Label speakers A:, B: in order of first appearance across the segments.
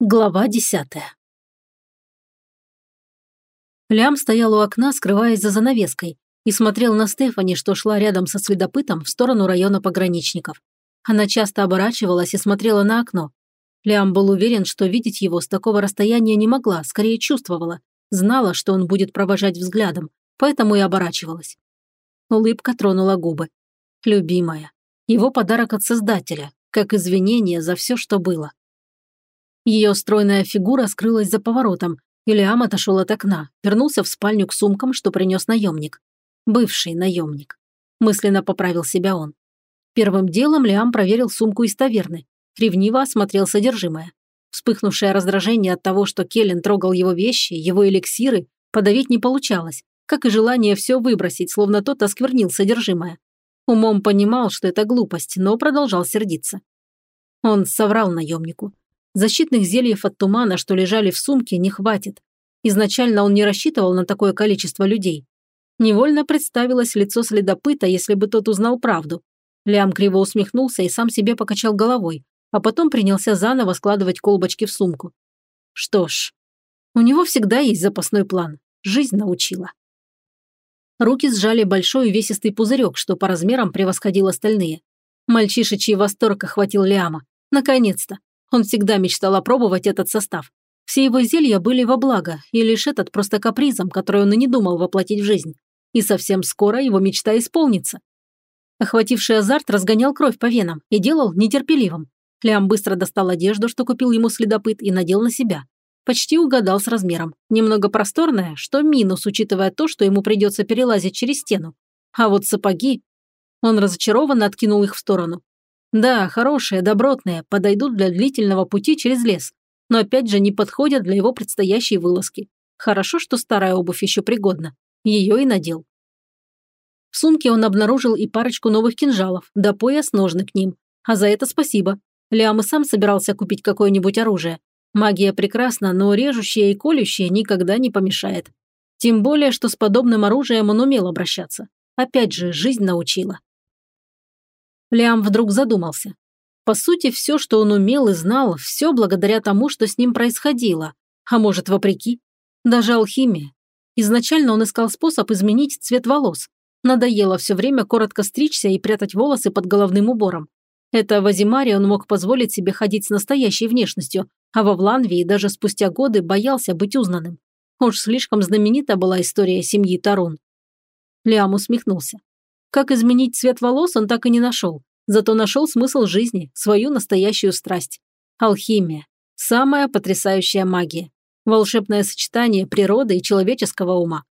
A: Глава десятая Лям стоял у окна, скрываясь за занавеской, и смотрел на Стефани, что шла рядом со следопытом в сторону района пограничников. Она часто оборачивалась и смотрела на окно. Лям был уверен, что видеть его с такого расстояния не могла, скорее чувствовала. Знала, что он будет провожать взглядом, поэтому и оборачивалась. Улыбка тронула губы. Любимая. Его подарок от Создателя, как извинение за все, что было. Ее стройная фигура скрылась за поворотом, и Лиам отошел от окна, вернулся в спальню к сумкам, что принес наемник. Бывший наемник. Мысленно поправил себя он. Первым делом Лиам проверил сумку из таверны. Ревниво осмотрел содержимое. Вспыхнувшее раздражение от того, что Келлен трогал его вещи, его эликсиры, подавить не получалось, как и желание все выбросить, словно тот осквернил содержимое. Умом понимал, что это глупость, но продолжал сердиться. Он соврал наемнику. Защитных зельев от тумана, что лежали в сумке, не хватит. Изначально он не рассчитывал на такое количество людей. Невольно представилось лицо следопыта, если бы тот узнал правду. Лям криво усмехнулся и сам себе покачал головой, а потом принялся заново складывать колбочки в сумку. Что ж, у него всегда есть запасной план. Жизнь научила. Руки сжали большой увесистый пузырек, что по размерам превосходил остальные. Мальчишечий восторг охватил Лиама. Наконец-то. Он всегда мечтал опробовать этот состав. Все его зелья были во благо, и лишь этот просто капризом, который он и не думал воплотить в жизнь. И совсем скоро его мечта исполнится. Охвативший азарт разгонял кровь по венам и делал нетерпеливым. Лям быстро достал одежду, что купил ему следопыт, и надел на себя. Почти угадал с размером. Немного просторная, что минус, учитывая то, что ему придется перелазить через стену. А вот сапоги... Он разочарованно откинул их в сторону. Да, хорошие, добротные, подойдут для длительного пути через лес, но опять же не подходят для его предстоящей вылазки. Хорошо, что старая обувь еще пригодна. Ее и надел. В сумке он обнаружил и парочку новых кинжалов, да пояс ножны к ним. А за это спасибо. Лиам и сам собирался купить какое-нибудь оружие. Магия прекрасна, но режущее и колющее никогда не помешает. Тем более, что с подобным оружием он умел обращаться. Опять же, жизнь научила. Лиам вдруг задумался. По сути, все, что он умел и знал, все благодаря тому, что с ним происходило. А может, вопреки? Даже алхимия. Изначально он искал способ изменить цвет волос. Надоело все время коротко стричься и прятать волосы под головным убором. Это в Азимаре он мог позволить себе ходить с настоящей внешностью, а во Вланвии даже спустя годы боялся быть узнанным. Уж слишком знаменита была история семьи Тарун. Лиам усмехнулся. Как изменить цвет волос он так и не нашел, зато нашел смысл жизни, свою настоящую страсть. Алхимия. Самая потрясающая магия. Волшебное сочетание природы и человеческого ума.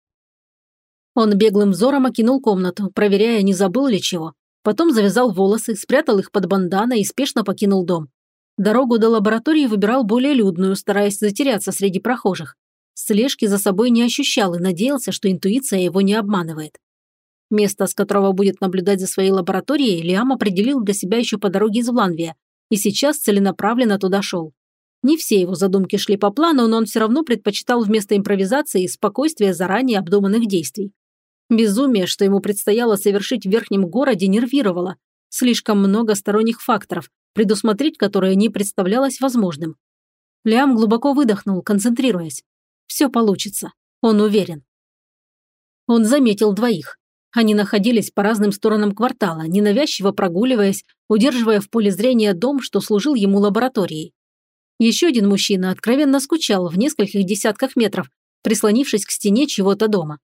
A: Он беглым взором окинул комнату, проверяя, не забыл ли чего. Потом завязал волосы, спрятал их под банданой и спешно покинул дом. Дорогу до лаборатории выбирал более людную, стараясь затеряться среди прохожих. Слежки за собой не ощущал и надеялся, что интуиция его не обманывает. Место, с которого будет наблюдать за своей лабораторией, Лиам определил для себя еще по дороге из Вланвия, и сейчас целенаправленно туда шел. Не все его задумки шли по плану, но он все равно предпочитал вместо импровизации спокойствие заранее обдуманных действий. Безумие, что ему предстояло совершить в верхнем городе, нервировало. Слишком много сторонних факторов, предусмотреть которые не представлялось возможным. Лиам глубоко выдохнул, концентрируясь. Все получится. Он уверен. Он заметил двоих. Они находились по разным сторонам квартала, ненавязчиво прогуливаясь, удерживая в поле зрения дом, что служил ему лабораторией. Еще один мужчина откровенно скучал в нескольких десятках метров, прислонившись к стене чего-то дома.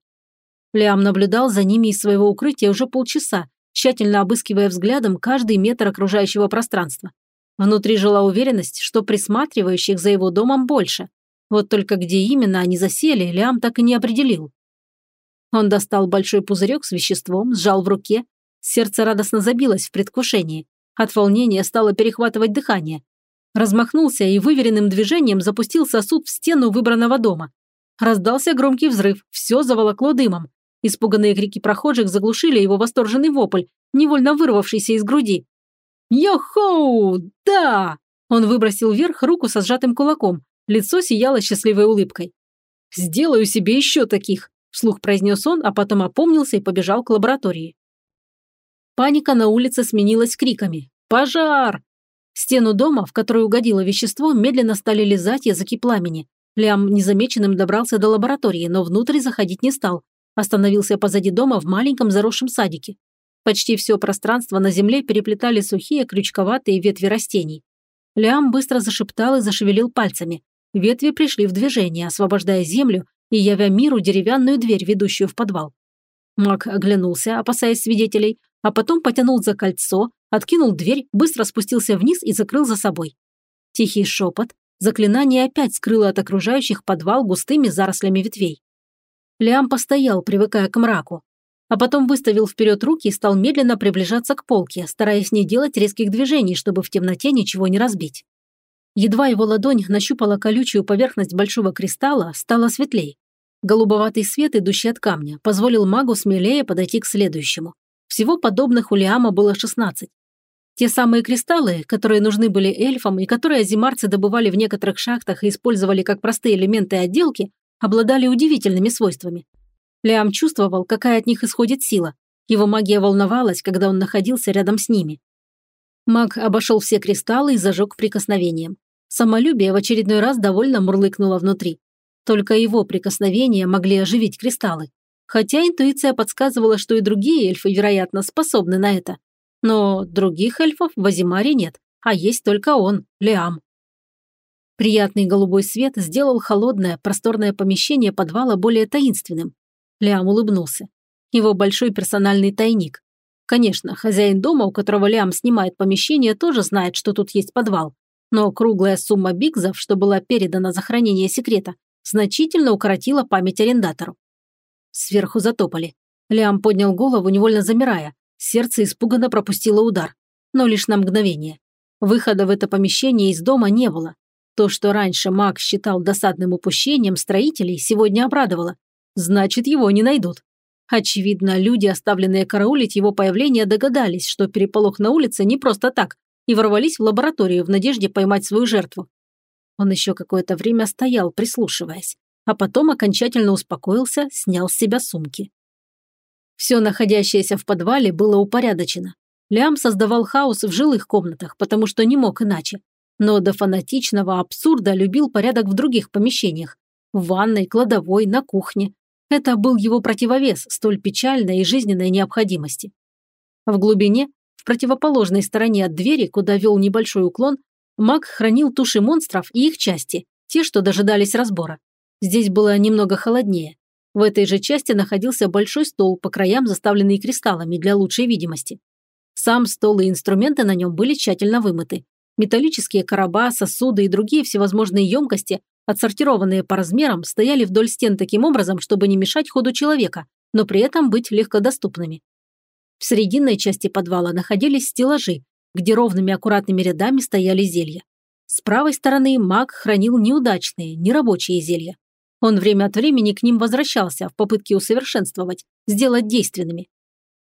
A: Лиам наблюдал за ними из своего укрытия уже полчаса, тщательно обыскивая взглядом каждый метр окружающего пространства. Внутри жила уверенность, что присматривающих за его домом больше. Вот только где именно они засели, Лиам так и не определил. Он достал большой пузырек с веществом, сжал в руке. Сердце радостно забилось в предвкушении. От волнения стало перехватывать дыхание. Размахнулся и выверенным движением запустил сосуд в стену выбранного дома. Раздался громкий взрыв, все заволокло дымом. Испуганные крики прохожих заглушили его восторженный вопль, невольно вырвавшийся из груди. «Йо-хоу! Да!» Он выбросил вверх руку со сжатым кулаком. Лицо сияло счастливой улыбкой. «Сделаю себе еще таких!» Вслух произнес он, а потом опомнился и побежал к лаборатории. Паника на улице сменилась криками. «Пожар!» Стену дома, в которую угодило вещество, медленно стали лизать языки пламени. Лям незамеченным добрался до лаборатории, но внутрь заходить не стал. Остановился позади дома в маленьком заросшем садике. Почти все пространство на земле переплетали сухие крючковатые ветви растений. Лям быстро зашептал и зашевелил пальцами. Ветви пришли в движение, освобождая землю и явя миру деревянную дверь, ведущую в подвал. Маг оглянулся, опасаясь свидетелей, а потом потянул за кольцо, откинул дверь, быстро спустился вниз и закрыл за собой. Тихий шепот, заклинание опять скрыло от окружающих подвал густыми зарослями ветвей. Лиам постоял, привыкая к мраку, а потом выставил вперед руки и стал медленно приближаться к полке, стараясь не делать резких движений, чтобы в темноте ничего не разбить. Едва его ладонь нащупала колючую поверхность большого кристалла, стало светлей. Голубоватый свет, идущий от камня, позволил магу смелее подойти к следующему. Всего подобных у Лиама было 16. Те самые кристаллы, которые нужны были эльфам и которые азимарцы добывали в некоторых шахтах и использовали как простые элементы отделки, обладали удивительными свойствами. Лиам чувствовал, какая от них исходит сила. Его магия волновалась, когда он находился рядом с ними. Маг обошел все кристаллы и зажег прикосновением. Самолюбие в очередной раз довольно мурлыкнуло внутри. Только его прикосновения могли оживить кристаллы. Хотя интуиция подсказывала, что и другие эльфы, вероятно, способны на это. Но других эльфов в Азимаре нет, а есть только он, Лиам. Приятный голубой свет сделал холодное, просторное помещение подвала более таинственным. Лиам улыбнулся. Его большой персональный тайник. Конечно, хозяин дома, у которого Лиам снимает помещение, тоже знает, что тут есть подвал но круглая сумма бигзов, что была передана за хранение секрета, значительно укоротила память арендатору. Сверху затопали. Лиам поднял голову, невольно замирая. Сердце испуганно пропустило удар. Но лишь на мгновение. Выхода в это помещение из дома не было. То, что раньше маг считал досадным упущением строителей, сегодня обрадовало. Значит, его не найдут. Очевидно, люди, оставленные караулить его появление, догадались, что переполох на улице не просто так, и ворвались в лабораторию в надежде поймать свою жертву. Он еще какое-то время стоял, прислушиваясь, а потом окончательно успокоился, снял с себя сумки. Все находящееся в подвале было упорядочено. Лям создавал хаос в жилых комнатах, потому что не мог иначе. Но до фанатичного абсурда любил порядок в других помещениях. В ванной, кладовой, на кухне. Это был его противовес столь печальной и жизненной необходимости. В глубине в противоположной стороне от двери, куда вел небольшой уклон, маг хранил туши монстров и их части, те, что дожидались разбора. Здесь было немного холоднее. В этой же части находился большой стол, по краям заставленный кристаллами для лучшей видимости. Сам стол и инструменты на нем были тщательно вымыты. Металлические короба, сосуды и другие всевозможные емкости, отсортированные по размерам, стояли вдоль стен таким образом, чтобы не мешать ходу человека, но при этом быть легкодоступными. В срединной части подвала находились стеллажи, где ровными аккуратными рядами стояли зелья. С правой стороны маг хранил неудачные, нерабочие зелья. Он время от времени к ним возвращался в попытке усовершенствовать, сделать действенными.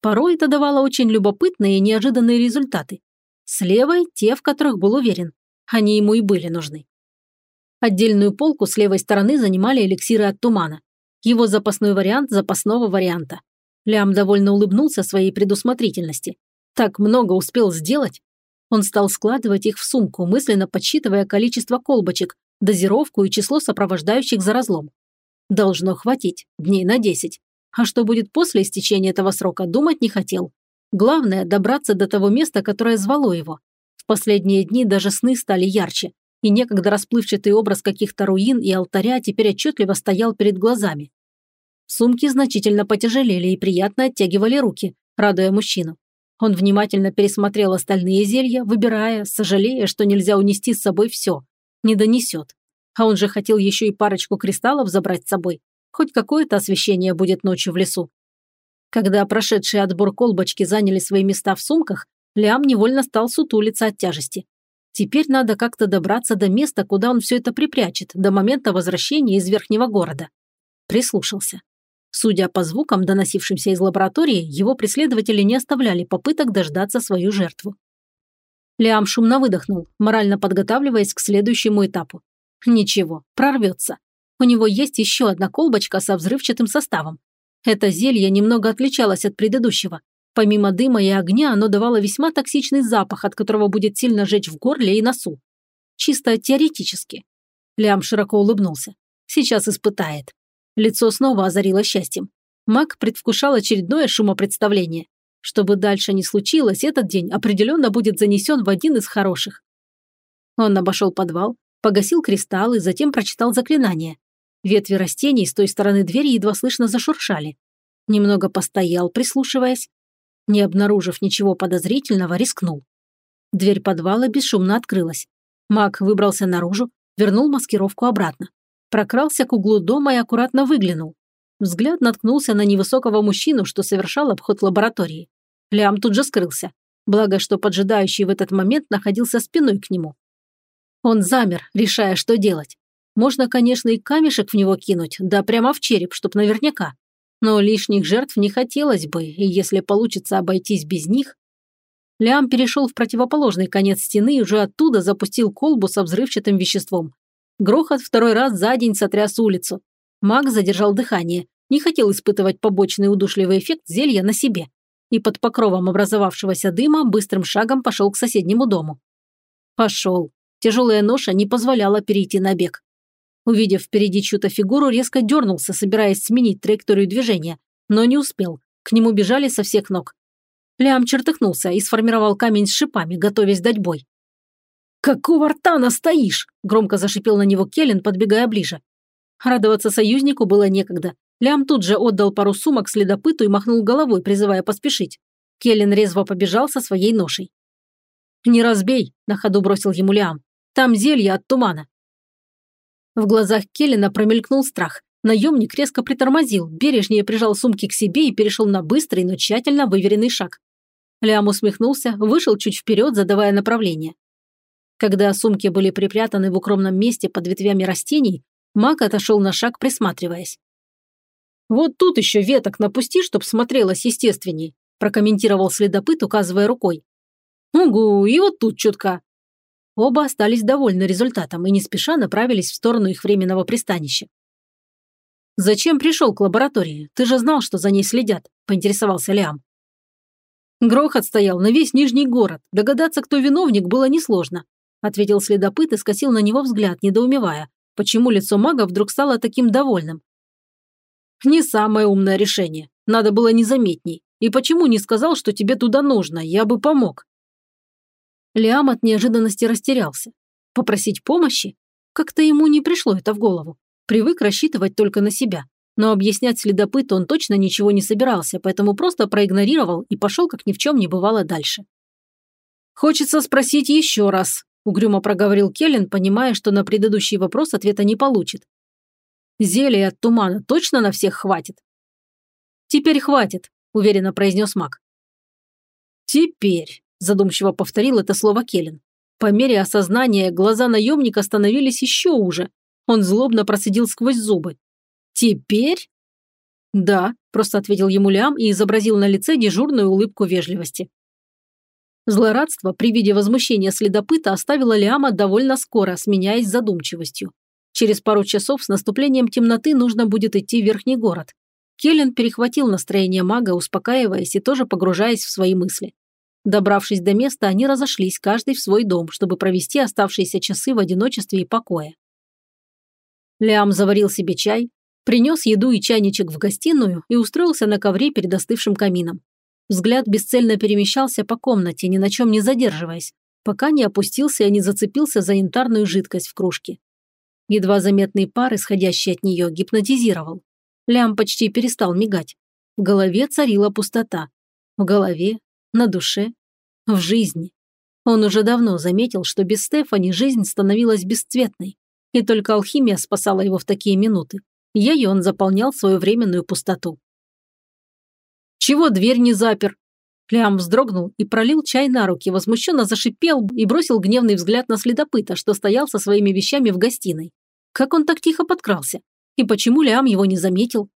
A: Порой это давало очень любопытные и неожиданные результаты. С левой – те, в которых был уверен. Они ему и были нужны. Отдельную полку с левой стороны занимали эликсиры от тумана. Его запасной вариант запасного варианта. Лям довольно улыбнулся своей предусмотрительности. Так много успел сделать. Он стал складывать их в сумку, мысленно подсчитывая количество колбочек, дозировку и число сопровождающих за разлом. Должно хватить, дней на 10. А что будет после истечения этого срока, думать не хотел. Главное – добраться до того места, которое звало его. В последние дни даже сны стали ярче, и некогда расплывчатый образ каких-то руин и алтаря теперь отчетливо стоял перед глазами. Сумки значительно потяжелели и приятно оттягивали руки, радуя мужчину. Он внимательно пересмотрел остальные зелья, выбирая, сожалея, что нельзя унести с собой все. Не донесет. А он же хотел еще и парочку кристаллов забрать с собой. Хоть какое-то освещение будет ночью в лесу. Когда прошедшие отбор колбочки заняли свои места в сумках, Лям невольно стал сутулиться от тяжести. Теперь надо как-то добраться до места, куда он все это припрячет, до момента возвращения из верхнего города. Прислушался. Судя по звукам, доносившимся из лаборатории, его преследователи не оставляли попыток дождаться свою жертву. Лиам шумно выдохнул, морально подготавливаясь к следующему этапу. Ничего, прорвется. У него есть еще одна колбочка со взрывчатым составом. Это зелье немного отличалось от предыдущего. Помимо дыма и огня, оно давало весьма токсичный запах, от которого будет сильно жечь в горле и носу. Чисто теоретически. Лям широко улыбнулся. Сейчас испытает. Лицо снова озарило счастьем. Маг предвкушал очередное шумопредставление. Что бы дальше ни случилось, этот день определенно будет занесен в один из хороших. Он обошел подвал, погасил кристаллы, затем прочитал заклинание. Ветви растений с той стороны двери едва слышно зашуршали. Немного постоял, прислушиваясь. Не обнаружив ничего подозрительного, рискнул. Дверь подвала бесшумно открылась. Маг выбрался наружу, вернул маскировку обратно. Прокрался к углу дома и аккуратно выглянул. Взгляд наткнулся на невысокого мужчину, что совершал обход лаборатории. Лям тут же скрылся. Благо, что поджидающий в этот момент находился спиной к нему. Он замер, решая, что делать. Можно, конечно, и камешек в него кинуть, да прямо в череп, чтоб наверняка. Но лишних жертв не хотелось бы, и если получится обойтись без них... Лям перешел в противоположный конец стены и уже оттуда запустил колбу со взрывчатым веществом. Грохот второй раз за день сотряс улицу. Маг задержал дыхание, не хотел испытывать побочный удушливый эффект зелья на себе. И под покровом образовавшегося дыма быстрым шагом пошел к соседнему дому. Пошел. Тяжелая ноша не позволяла перейти на бег. Увидев впереди чью-то фигуру, резко дернулся, собираясь сменить траекторию движения, но не успел. К нему бежали со всех ног. Лям чертыхнулся и сформировал камень с шипами, готовясь дать бой. «Какого рта настоишь?» – громко зашипел на него Келлен, подбегая ближе. Радоваться союзнику было некогда. Лям тут же отдал пару сумок следопыту и махнул головой, призывая поспешить. Келлен резво побежал со своей ношей. «Не разбей», – на ходу бросил ему Лиам. «Там зелье от тумана». В глазах Келлина промелькнул страх. Наемник резко притормозил, бережнее прижал сумки к себе и перешел на быстрый, но тщательно выверенный шаг. Лиам усмехнулся, вышел чуть вперед, задавая направление. Когда сумки были припрятаны в укромном месте под ветвями растений, маг отошел на шаг, присматриваясь. «Вот тут еще веток напусти, чтоб смотрелось естественней», прокомментировал следопыт, указывая рукой. «Угу, и вот тут чутка». Оба остались довольны результатом и не спеша направились в сторону их временного пристанища. «Зачем пришел к лаборатории? Ты же знал, что за ней следят», – поинтересовался Лиам. Грохот стоял на весь Нижний город. Догадаться, кто виновник, было несложно ответил следопыт и скосил на него взгляд, недоумевая, почему лицо мага вдруг стало таким довольным. «Не самое умное решение. Надо было незаметней. И почему не сказал, что тебе туда нужно? Я бы помог». Лиам от неожиданности растерялся. Попросить помощи? Как-то ему не пришло это в голову. Привык рассчитывать только на себя. Но объяснять следопыту он точно ничего не собирался, поэтому просто проигнорировал и пошел, как ни в чем не бывало дальше. «Хочется спросить еще раз», угрюмо проговорил Келлен, понимая, что на предыдущий вопрос ответа не получит. «Зелья от тумана точно на всех хватит?» «Теперь хватит», – уверенно произнес маг. «Теперь», – задумчиво повторил это слово Келлен. По мере осознания глаза наемника становились еще уже. Он злобно процедил сквозь зубы. «Теперь?» «Да», – просто ответил ему Лиам и изобразил на лице дежурную улыбку вежливости. Злорадство при виде возмущения следопыта оставило Лиама довольно скоро, сменяясь задумчивостью. Через пару часов с наступлением темноты нужно будет идти в верхний город. Келлен перехватил настроение мага, успокаиваясь и тоже погружаясь в свои мысли. Добравшись до места, они разошлись, каждый в свой дом, чтобы провести оставшиеся часы в одиночестве и покое. Лиам заварил себе чай, принес еду и чайничек в гостиную и устроился на ковре перед остывшим камином. Взгляд бесцельно перемещался по комнате, ни на чем не задерживаясь, пока не опустился и не зацепился за янтарную жидкость в кружке. Едва заметный пар, исходящий от нее, гипнотизировал. Лям почти перестал мигать. В голове царила пустота. В голове, на душе, в жизни. Он уже давно заметил, что без Стефани жизнь становилась бесцветной, и только алхимия спасала его в такие минуты. Ею он заполнял свою временную пустоту. Чего дверь не запер?» Лям вздрогнул и пролил чай на руки, возмущенно зашипел и бросил гневный взгляд на следопыта, что стоял со своими вещами в гостиной. Как он так тихо подкрался? И почему Лям его не заметил?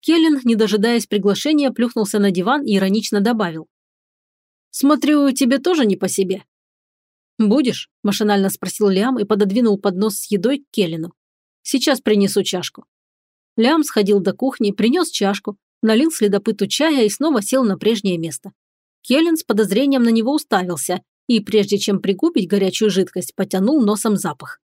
A: Келлен, не дожидаясь приглашения, плюхнулся на диван и иронично добавил. «Смотрю, тебе тоже не по себе». «Будешь?» – машинально спросил Лям и пододвинул поднос с едой к Келлену. «Сейчас принесу чашку». Лям сходил до кухни, принес чашку, налил следопыту чая и снова сел на прежнее место. Келлен с подозрением на него уставился и, прежде чем пригубить горячую жидкость, потянул носом запах.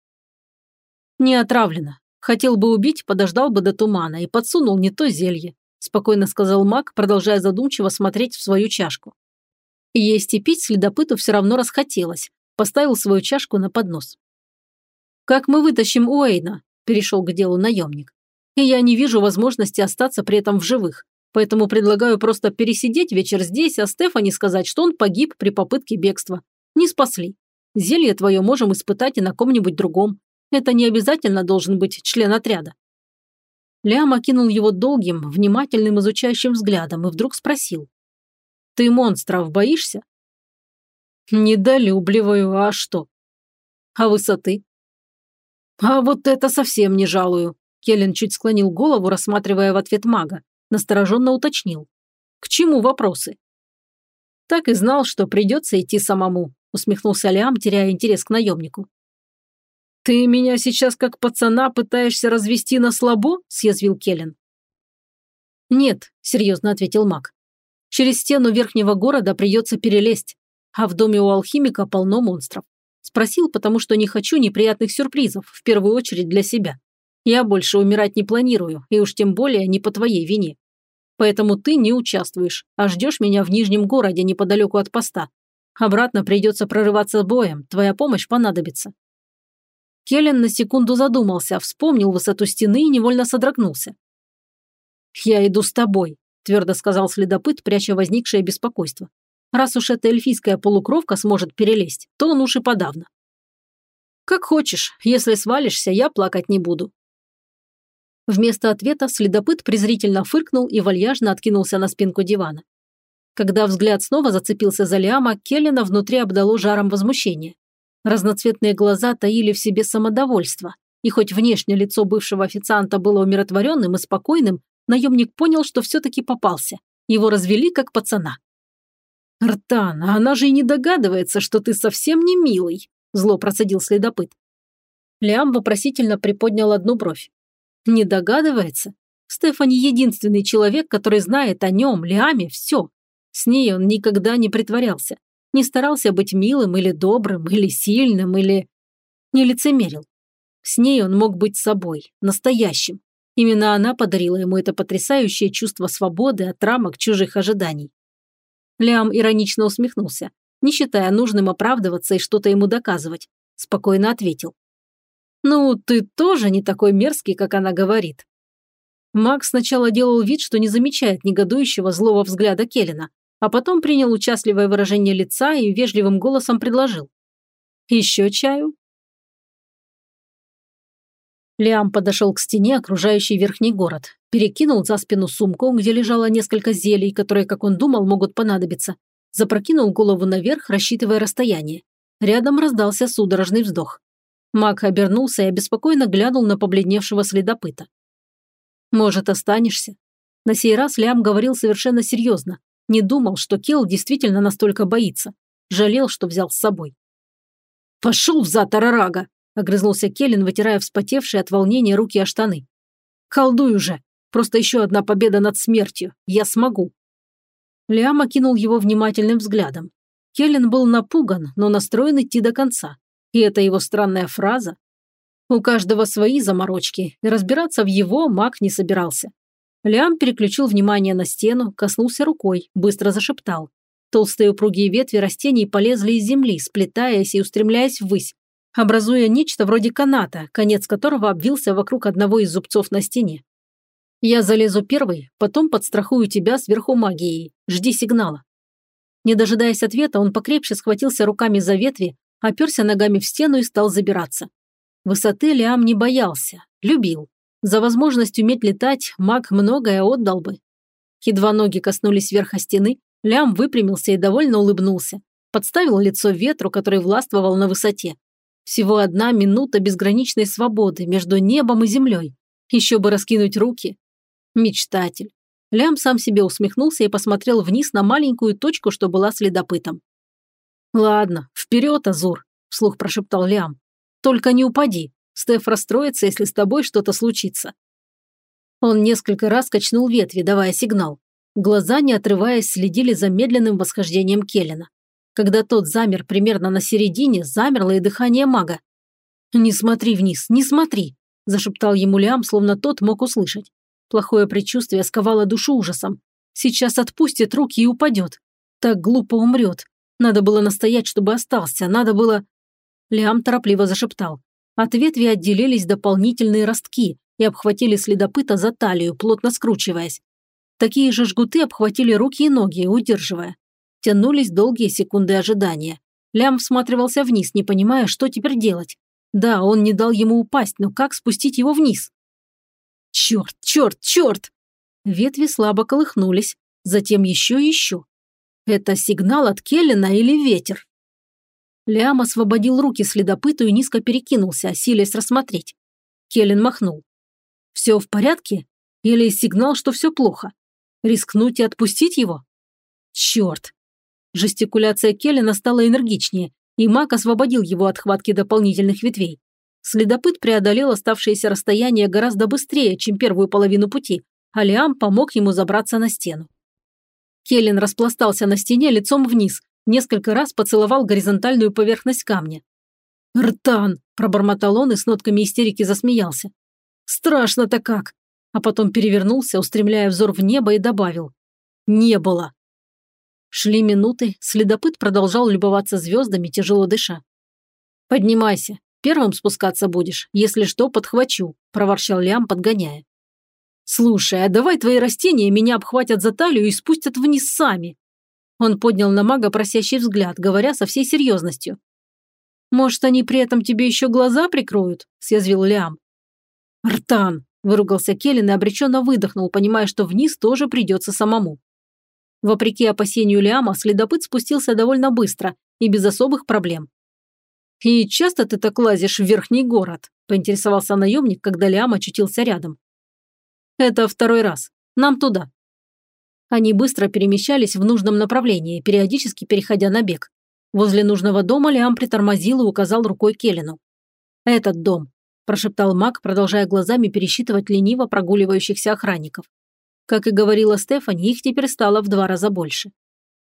A: «Не отравлено. Хотел бы убить, подождал бы до тумана и подсунул не то зелье», спокойно сказал маг, продолжая задумчиво смотреть в свою чашку. Есть и пить следопыту все равно расхотелось. Поставил свою чашку на поднос. «Как мы вытащим Уэйна?» – перешел к делу наемник. «И я не вижу возможности остаться при этом в живых. Поэтому предлагаю просто пересидеть вечер здесь, а Стефани сказать, что он погиб при попытке бегства. Не спасли. Зелье твое можем испытать и на ком-нибудь другом. Это не обязательно должен быть член отряда». Лям окинул его долгим, внимательным изучающим взглядом и вдруг спросил. «Ты монстров боишься?» «Недолюбливаю, а что?» «А высоты?» «А вот это совсем не жалую», Келлен чуть склонил голову, рассматривая в ответ мага. Настороженно уточнил. «К чему вопросы?» «Так и знал, что придется идти самому», усмехнулся Лиам, теряя интерес к наемнику. «Ты меня сейчас как пацана пытаешься развести на слабо?» – съязвил Келлен. «Нет», – серьезно ответил маг. «Через стену верхнего города придется перелезть, а в доме у алхимика полно монстров. Спросил, потому что не хочу неприятных сюрпризов, в первую очередь для себя. Я больше умирать не планирую, и уж тем более не по твоей вине. Поэтому ты не участвуешь, а ждешь меня в Нижнем городе неподалеку от поста. Обратно придется прорываться боем, твоя помощь понадобится. Келлен на секунду задумался, вспомнил высоту стены и невольно содрогнулся. «Я иду с тобой», – твердо сказал следопыт, пряча возникшее беспокойство. «Раз уж эта эльфийская полукровка сможет перелезть, то он уж и подавно». «Как хочешь, если свалишься, я плакать не буду». Вместо ответа следопыт презрительно фыркнул и вальяжно откинулся на спинку дивана. Когда взгляд снова зацепился за Лиама, Келлина внутри обдало жаром возмущения. Разноцветные глаза таили в себе самодовольство, и хоть внешне лицо бывшего официанта было умиротворенным и спокойным, наемник понял, что все-таки попался. Его развели как пацана. «Ртан, а она же и не догадывается, что ты совсем не милый», зло процедил следопыт. Лиам вопросительно приподнял одну бровь. «Не догадывается? Стефани единственный человек, который знает о нем, Лиаме, все. С ней он никогда не притворялся не старался быть милым или добрым, или сильным, или... Не лицемерил. С ней он мог быть собой, настоящим. Именно она подарила ему это потрясающее чувство свободы от рамок чужих ожиданий. Лям иронично усмехнулся, не считая нужным оправдываться и что-то ему доказывать. Спокойно ответил. «Ну, ты тоже не такой мерзкий, как она говорит». Макс сначала делал вид, что не замечает негодующего злого взгляда Келлина, а потом принял участливое выражение лица и вежливым голосом предложил. «Еще чаю?» Лиам подошел к стене, окружающей верхний город, перекинул за спину сумку, где лежало несколько зелий, которые, как он думал, могут понадобиться, запрокинул голову наверх, рассчитывая расстояние. Рядом раздался судорожный вздох. Маг обернулся и обеспокоенно глянул на побледневшего следопыта. «Может, останешься?» На сей раз Лиам говорил совершенно серьезно, не думал, что Кел действительно настолько боится. Жалел, что взял с собой. «Пошел в зад, Арарага!» – огрызнулся Келлен, вытирая вспотевшие от волнения руки о штаны. «Колдуй уже! Просто еще одна победа над смертью! Я смогу!» Лиам окинул его внимательным взглядом. Келлен был напуган, но настроен идти до конца. И это его странная фраза. У каждого свои заморочки, и разбираться в его маг не собирался. Лиам переключил внимание на стену, коснулся рукой, быстро зашептал. Толстые упругие ветви растений полезли из земли, сплетаясь и устремляясь ввысь, образуя нечто вроде каната, конец которого обвился вокруг одного из зубцов на стене. «Я залезу первый, потом подстрахую тебя сверху магией. Жди сигнала». Не дожидаясь ответа, он покрепче схватился руками за ветви, оперся ногами в стену и стал забираться. Высоты Лиам не боялся, любил. За возможность уметь летать маг многое отдал бы. Едва ноги коснулись верха стены, Лям выпрямился и довольно улыбнулся. Подставил лицо ветру, который властвовал на высоте. Всего одна минута безграничной свободы между небом и землей. Еще бы раскинуть руки. Мечтатель. Лям сам себе усмехнулся и посмотрел вниз на маленькую точку, что была следопытом. «Ладно, вперед, Азур», – вслух прошептал Лям. «Только не упади. Стеф расстроится, если с тобой что-то случится». Он несколько раз качнул ветви, давая сигнал. Глаза, не отрываясь, следили за медленным восхождением Келлина. Когда тот замер примерно на середине, замерло и дыхание мага. «Не смотри вниз, не смотри!» – зашептал ему Лиам, словно тот мог услышать. Плохое предчувствие сковало душу ужасом. Сейчас отпустит руки и упадет. Так глупо умрет. Надо было настоять, чтобы остался. Надо было... Лиам торопливо зашептал. От ветви отделились дополнительные ростки и обхватили следопыта за талию, плотно скручиваясь. Такие же жгуты обхватили руки и ноги, удерживая. Тянулись долгие секунды ожидания. Лям всматривался вниз, не понимая, что теперь делать. Да, он не дал ему упасть, но как спустить его вниз? Черт, черт, черт! Ветви слабо колыхнулись, затем еще и еще. Это сигнал от Келлина или ветер? Лям освободил руки следопыту и низко перекинулся, силясь рассмотреть. Келлен махнул. «Все в порядке? Или сигнал, что все плохо? Рискнуть и отпустить его? Черт! Жестикуляция Келлина стала энергичнее, и маг освободил его от хватки дополнительных ветвей. Следопыт преодолел оставшееся расстояние гораздо быстрее, чем первую половину пути, а Лиам помог ему забраться на стену. Келлен распластался на стене лицом вниз, несколько раз поцеловал горизонтальную поверхность камня. «Ртан!» – пробормотал он и с нотками истерики засмеялся. «Страшно-то как!» А потом перевернулся, устремляя взор в небо и добавил. «Не было!» Шли минуты, следопыт продолжал любоваться звездами, тяжело дыша. «Поднимайся, первым спускаться будешь, если что, подхвачу», – проворчал Лям, подгоняя. «Слушай, а давай твои растения меня обхватят за талию и спустят вниз сами». Он поднял на мага просящий взгляд, говоря со всей серьезностью. «Может, они при этом тебе еще глаза прикроют?» – съязвил Лям. «Ртан!» – выругался Келлен и обреченно выдохнул, понимая, что вниз тоже придется самому. Вопреки опасению Лиама, следопыт спустился довольно быстро и без особых проблем. «И часто ты так лазишь в верхний город?» – поинтересовался наемник, когда Лиам очутился рядом. «Это второй раз. Нам туда». Они быстро перемещались в нужном направлении, периодически переходя на бег. Возле нужного дома Лиам притормозил и указал рукой Келлину. «Этот дом», – прошептал маг, продолжая глазами пересчитывать лениво прогуливающихся охранников. Как и говорила Стефани, их теперь стало в два раза больше.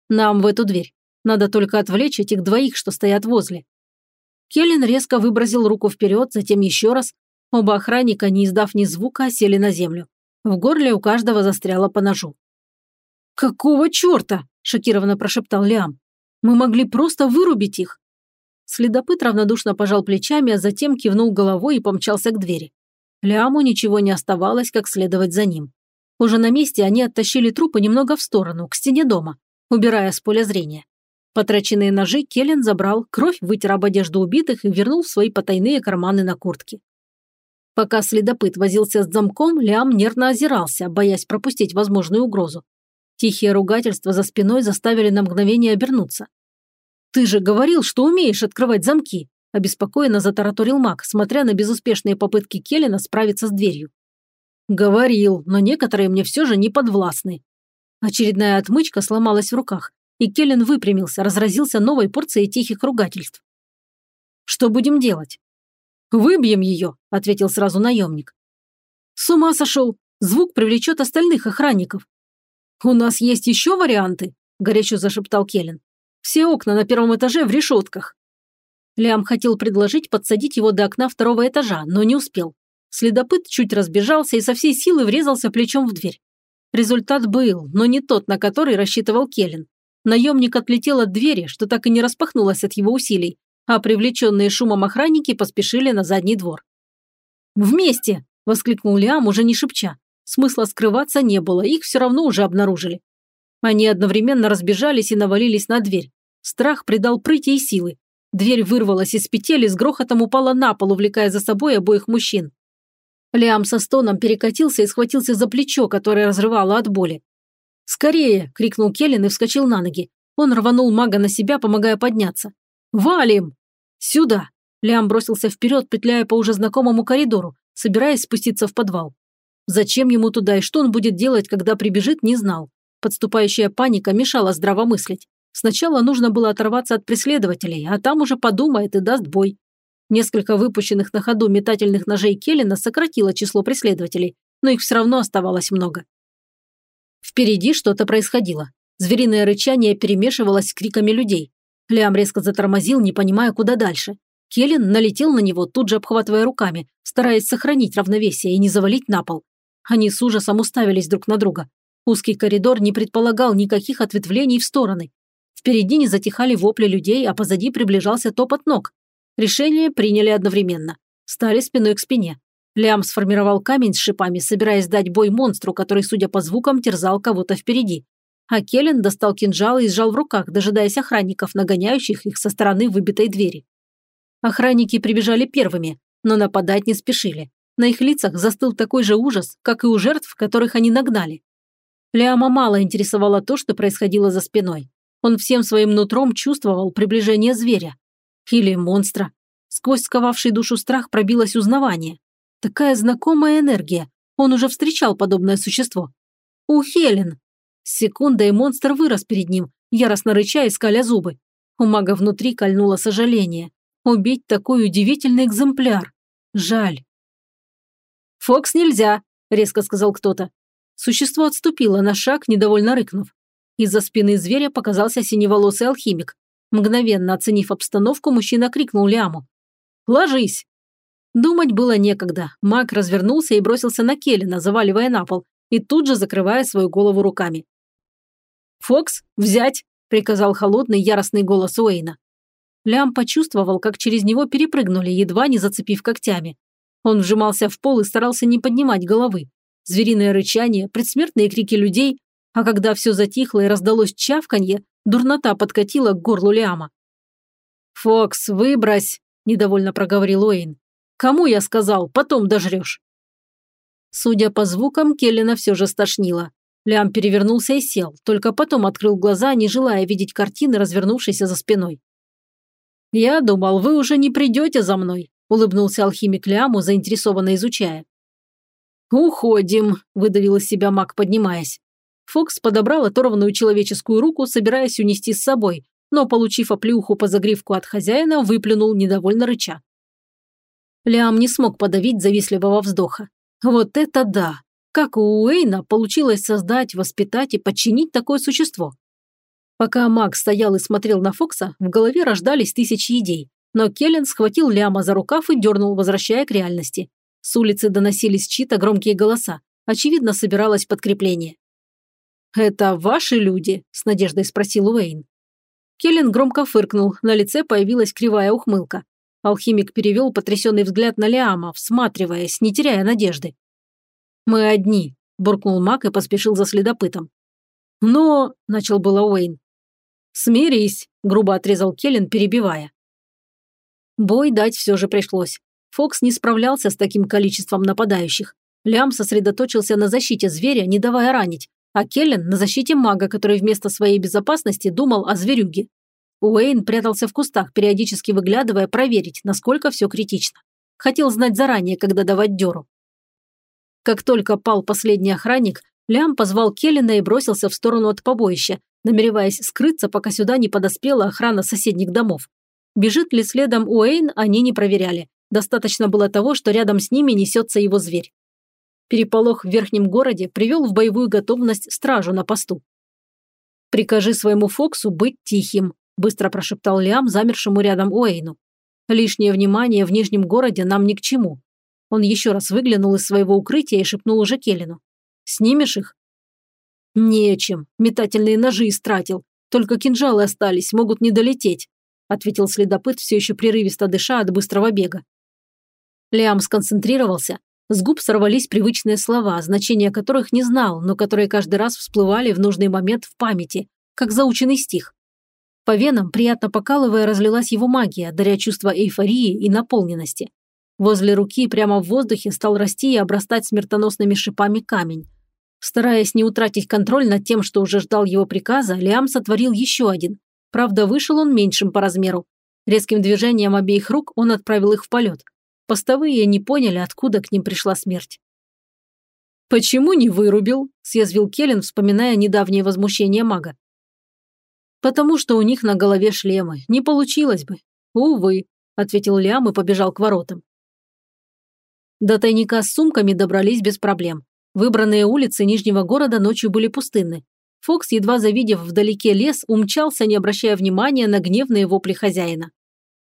A: «Нам в эту дверь. Надо только отвлечь этих двоих, что стоят возле». Келлен резко выбросил руку вперед, затем еще раз, Оба охранника, не издав ни звука, сели на землю. В горле у каждого застряло по ножу. «Какого черта?» – шокированно прошептал Лиам. «Мы могли просто вырубить их». Следопыт равнодушно пожал плечами, а затем кивнул головой и помчался к двери. Лиаму ничего не оставалось, как следовать за ним. Уже на месте они оттащили трупы немного в сторону, к стене дома, убирая с поля зрения. Потраченные ножи Келлен забрал, кровь вытер об одежду убитых и вернул в свои потайные карманы на куртке. Пока следопыт возился с замком, Лиам нервно озирался, боясь пропустить возможную угрозу. Тихие ругательства за спиной заставили на мгновение обернуться. «Ты же говорил, что умеешь открывать замки!» – обеспокоенно затараторил маг, смотря на безуспешные попытки Келлина справиться с дверью. «Говорил, но некоторые мне все же не подвластны». Очередная отмычка сломалась в руках, и Келлен выпрямился, разразился новой порцией тихих ругательств. «Что будем делать?» «Выбьем ее», – ответил сразу наемник. «С ума сошел! Звук привлечет остальных охранников». «У нас есть еще варианты», – горячо зашептал Келлен. «Все окна на первом этаже в решетках». Лиам хотел предложить подсадить его до окна второго этажа, но не успел. Следопыт чуть разбежался и со всей силы врезался плечом в дверь. Результат был, но не тот, на который рассчитывал Келлен. Наемник отлетел от двери, что так и не распахнулась от его усилий, а привлеченные шумом охранники поспешили на задний двор. «Вместе!» – воскликнул Лиам, уже не шепча. Смысла скрываться не было, их все равно уже обнаружили. Они одновременно разбежались и навалились на дверь. Страх придал прыти и силы. Дверь вырвалась из петель и с грохотом упала на пол, увлекая за собой обоих мужчин. Лиам со стоном перекатился и схватился за плечо, которое разрывало от боли. «Скорее!» – крикнул Келлен и вскочил на ноги. Он рванул мага на себя, помогая подняться. «Валим!» «Сюда!» Лям бросился вперед, петляя по уже знакомому коридору, собираясь спуститься в подвал. Зачем ему туда и что он будет делать, когда прибежит, не знал. Подступающая паника мешала здраво мыслить. Сначала нужно было оторваться от преследователей, а там уже подумает и даст бой. Несколько выпущенных на ходу метательных ножей Келлина сократило число преследователей, но их все равно оставалось много. Впереди что-то происходило. Звериное рычание перемешивалось с криками людей. Лям резко затормозил, не понимая, куда дальше. Келлен налетел на него, тут же обхватывая руками, стараясь сохранить равновесие и не завалить на пол. Они с ужасом уставились друг на друга. Узкий коридор не предполагал никаких ответвлений в стороны. Впереди не затихали вопли людей, а позади приближался топот ног. Решение приняли одновременно. Стали спиной к спине. Лям сформировал камень с шипами, собираясь дать бой монстру, который, судя по звукам, терзал кого-то впереди. А Келлен достал кинжал и сжал в руках, дожидаясь охранников, нагоняющих их со стороны выбитой двери. Охранники прибежали первыми, но нападать не спешили. На их лицах застыл такой же ужас, как и у жертв, которых они нагнали. Лиама мало интересовало то, что происходило за спиной. Он всем своим нутром чувствовал приближение зверя. Или монстра. Сквозь сковавший душу страх пробилось узнавание. Такая знакомая энергия. Он уже встречал подобное существо. У Хелен. Секунда, и монстр вырос перед ним, яростно рыча и скаля зубы. У мага внутри кольнуло сожаление. Убить такой удивительный экземпляр. Жаль. «Фокс нельзя», – резко сказал кто-то. Существо отступило на шаг, недовольно рыкнув. Из-за спины зверя показался синеволосый алхимик. Мгновенно оценив обстановку, мужчина крикнул Ляму. «Ложись!» Думать было некогда. Маг развернулся и бросился на Келлина, заваливая на пол, и тут же закрывая свою голову руками. «Фокс, взять!» – приказал холодный яростный голос Уэйна. Лям почувствовал, как через него перепрыгнули, едва не зацепив когтями. Он вжимался в пол и старался не поднимать головы. Звериное рычание, предсмертные крики людей, а когда все затихло и раздалось чавканье, дурнота подкатила к горлу Лиама. «Фокс, выбрось!» – недовольно проговорил Уэйн. «Кому я сказал? Потом дожрешь!» Судя по звукам, Келлина все же стошнило. Лям перевернулся и сел, только потом открыл глаза, не желая видеть картины, развернувшейся за спиной. «Я думал, вы уже не придете за мной», – улыбнулся алхимик Ляму, заинтересованно изучая. «Уходим», – выдавил из себя маг, поднимаясь. Фокс подобрал оторванную человеческую руку, собираясь унести с собой, но, получив оплюху по загривку от хозяина, выплюнул недовольно рыча. Лям не смог подавить завистливого вздоха. Вот это да! Как у Уэйна получилось создать, воспитать и подчинить такое существо? Пока маг стоял и смотрел на Фокса, в голове рождались тысячи идей, но Келлен схватил Ляма за рукав и дернул, возвращая к реальности. С улицы доносились чьи-то громкие голоса. Очевидно, собиралось подкрепление. «Это ваши люди?» – с надеждой спросил Уэйн. Келлен громко фыркнул, на лице появилась кривая ухмылка. Алхимик перевел потрясенный взгляд на Лиама, всматриваясь, не теряя надежды. «Мы одни», – буркнул маг и поспешил за следопытом. «Но...» – начал было Уэйн. «Смирись», – грубо отрезал Келлен, перебивая. Бой дать все же пришлось. Фокс не справлялся с таким количеством нападающих. Лям сосредоточился на защите зверя, не давая ранить, а Келлен – на защите мага, который вместо своей безопасности думал о зверюге. Уэйн прятался в кустах, периодически выглядывая проверить, насколько все критично. Хотел знать заранее, когда давать дёру. Как только пал последний охранник, Лям позвал Келлина и бросился в сторону от побоища, намереваясь скрыться, пока сюда не подоспела охрана соседних домов. Бежит ли следом Уэйн, они не проверяли. Достаточно было того, что рядом с ними несется его зверь. Переполох в верхнем городе привел в боевую готовность стражу на посту. «Прикажи своему Фоксу быть тихим», – быстро прошептал Лиам замершему рядом Уэйну. «Лишнее внимание в нижнем городе нам ни к чему». Он еще раз выглянул из своего укрытия и шепнул уже Келлину. «Снимешь их?» «Нечем. Метательные ножи истратил. Только кинжалы остались, могут не долететь», ответил следопыт, все еще прерывисто дыша от быстрого бега. Лиам сконцентрировался, с губ сорвались привычные слова, значения которых не знал, но которые каждый раз всплывали в нужный момент в памяти, как заученный стих. По венам, приятно покалывая, разлилась его магия, даря чувство эйфории и наполненности. Возле руки прямо в воздухе стал расти и обрастать смертоносными шипами камень. Стараясь не утратить контроль над тем, что уже ждал его приказа, Лиам сотворил еще один. Правда, вышел он меньшим по размеру. Резким движением обеих рук он отправил их в полет – Постовые не поняли, откуда к ним пришла смерть. «Почему не вырубил?» – съязвил Келлен, вспоминая недавнее возмущение мага. «Потому что у них на голове шлемы. Не получилось бы. Увы», – ответил Лиам и побежал к воротам. До тайника с сумками добрались без проблем. Выбранные улицы Нижнего города ночью были пустынны. Фокс, едва завидев вдалеке лес, умчался, не обращая внимания на гневные вопли хозяина.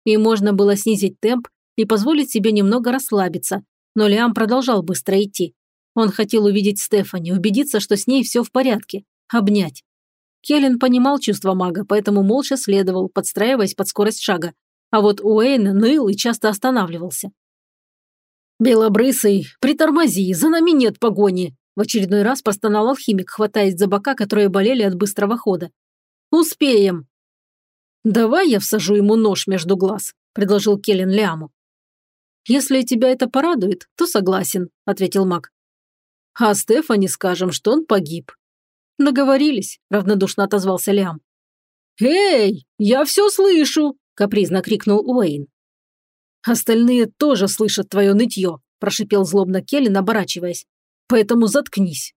A: И можно было снизить темп и позволить себе немного расслабиться, но Лиам продолжал быстро идти. Он хотел увидеть Стефани, убедиться, что с ней все в порядке, обнять. Келлен понимал чувства мага, поэтому молча следовал, подстраиваясь под скорость шага. А вот Уэйн ныл и часто останавливался. «Белобрысый, притормози, за нами нет погони!» В очередной раз простонал алхимик, хватаясь за бока, которые болели от быстрого хода. «Успеем!» «Давай я всажу ему нож между глаз», – предложил Келлен Лиаму. «Если тебя это порадует, то согласен», – ответил маг. «А Стефани скажем, что он погиб». «Договорились», – равнодушно отозвался Лиам. «Эй, я все слышу!» – капризно крикнул Уэйн. «Остальные тоже слышат твое нытье», – прошипел злобно Келлен, оборачиваясь. «Поэтому заткнись».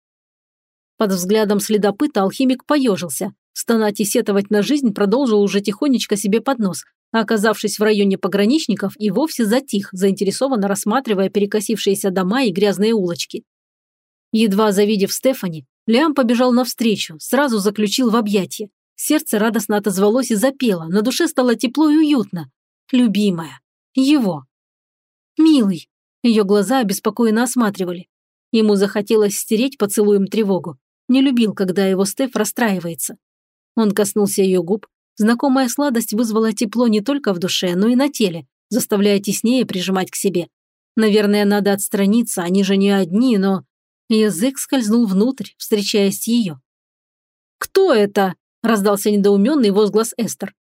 A: Под взглядом следопыта алхимик поежился. Стонать и сетовать на жизнь продолжил уже тихонечко себе под нос, а оказавшись в районе пограничников, и вовсе затих, заинтересованно рассматривая перекосившиеся дома и грязные улочки. Едва завидев Стефани, Лиам побежал навстречу, сразу заключил в объятия. Сердце радостно отозвалось и запело, на душе стало тепло и уютно. Любимая. Его. Милый. Ее глаза обеспокоенно осматривали. Ему захотелось стереть поцелуем тревогу. Не любил, когда его Стеф расстраивается. Он коснулся ее губ. Знакомая сладость вызвала тепло не только в душе, но и на теле, заставляя теснее прижимать к себе. Наверное, надо отстраниться, они же не одни, но... Язык скользнул внутрь, встречаясь с ее. «Кто это?» – раздался недоуменный возглас Эстер.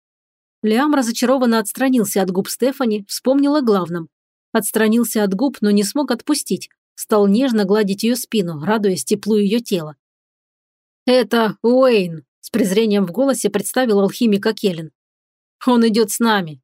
A: Лиам разочарованно отстранился от губ Стефани, вспомнил о главном. Отстранился от губ, но не смог отпустить. Стал нежно гладить ее спину, радуясь теплу ее тела. «Это Уэйн», – с презрением в голосе представил алхимика Келлен. «Он идет с нами.